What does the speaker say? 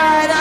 inside